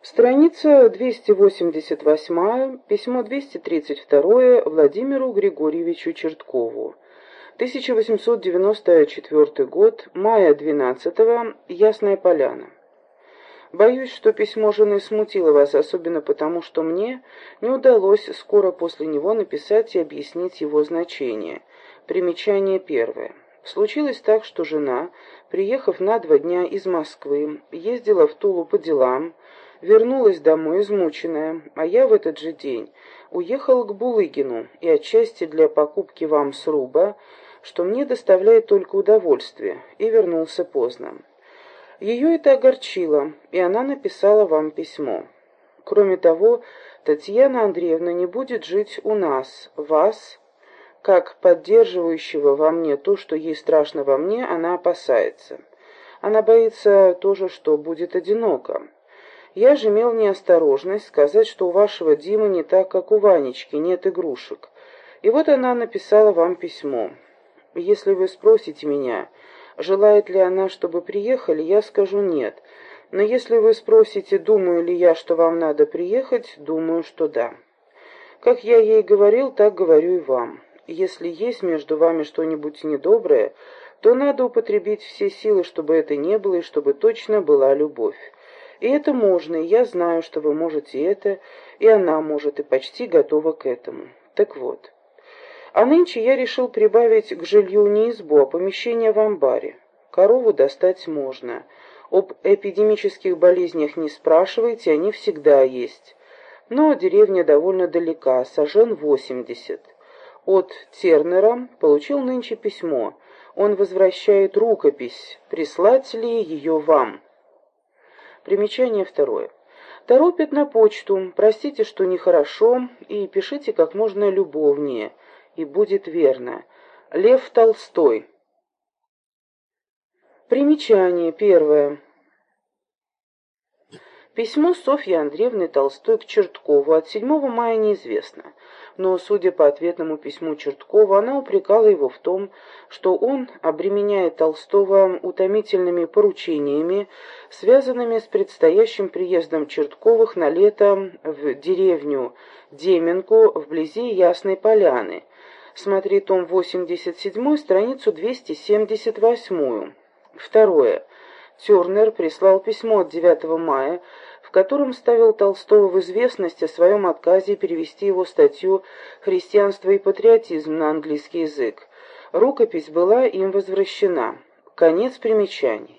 Страница 288, письмо 232 Владимиру Григорьевичу Черткову. 1894 год, мая 12 Ясная Поляна. Боюсь, что письмо жены смутило вас, особенно потому, что мне не удалось скоро после него написать и объяснить его значение. Примечание первое. Случилось так, что жена, приехав на два дня из Москвы, ездила в Тулу по делам, вернулась домой измученная, а я в этот же день уехал к Булыгину и отчасти для покупки вам сруба, что мне доставляет только удовольствие, и вернулся поздно. Ее это огорчило, и она написала вам письмо. Кроме того, Татьяна Андреевна не будет жить у нас, вас, как поддерживающего во мне то, что ей страшно во мне, она опасается. Она боится тоже, что будет одиноко. Я же имел неосторожность сказать, что у вашего Димы не так, как у Ванечки, нет игрушек. И вот она написала вам письмо. Если вы спросите меня, желает ли она, чтобы приехали, я скажу нет. Но если вы спросите, думаю ли я, что вам надо приехать, думаю, что да. Как я ей говорил, так говорю и вам. Если есть между вами что-нибудь недоброе, то надо употребить все силы, чтобы это не было, и чтобы точно была любовь. И это можно, и я знаю, что вы можете это, и она может, и почти готова к этому. Так вот. А нынче я решил прибавить к жилью не избу, а помещение в амбаре. Корову достать можно. Об эпидемических болезнях не спрашивайте, они всегда есть. Но деревня довольно далека, сажен 80. От Тернера получил нынче письмо. Он возвращает рукопись. Прислать ли ее вам? Примечание второе. Торопит на почту. Простите, что нехорошо, и пишите как можно любовнее, и будет верно. Лев Толстой. Примечание первое. Письмо Софьи Андреевны Толстой к Черткову от 7 мая неизвестно но, судя по ответному письму Черткова, она упрекала его в том, что он обременяет Толстого утомительными поручениями, связанными с предстоящим приездом Чертковых на лето в деревню Деменку вблизи Ясной Поляны. Смотри том 87, страницу 278. Второе. Тернер прислал письмо от 9 мая, в котором ставил Толстого в известность о своем отказе перевести его статью «Христианство и патриотизм» на английский язык. Рукопись была им возвращена. Конец примечаний.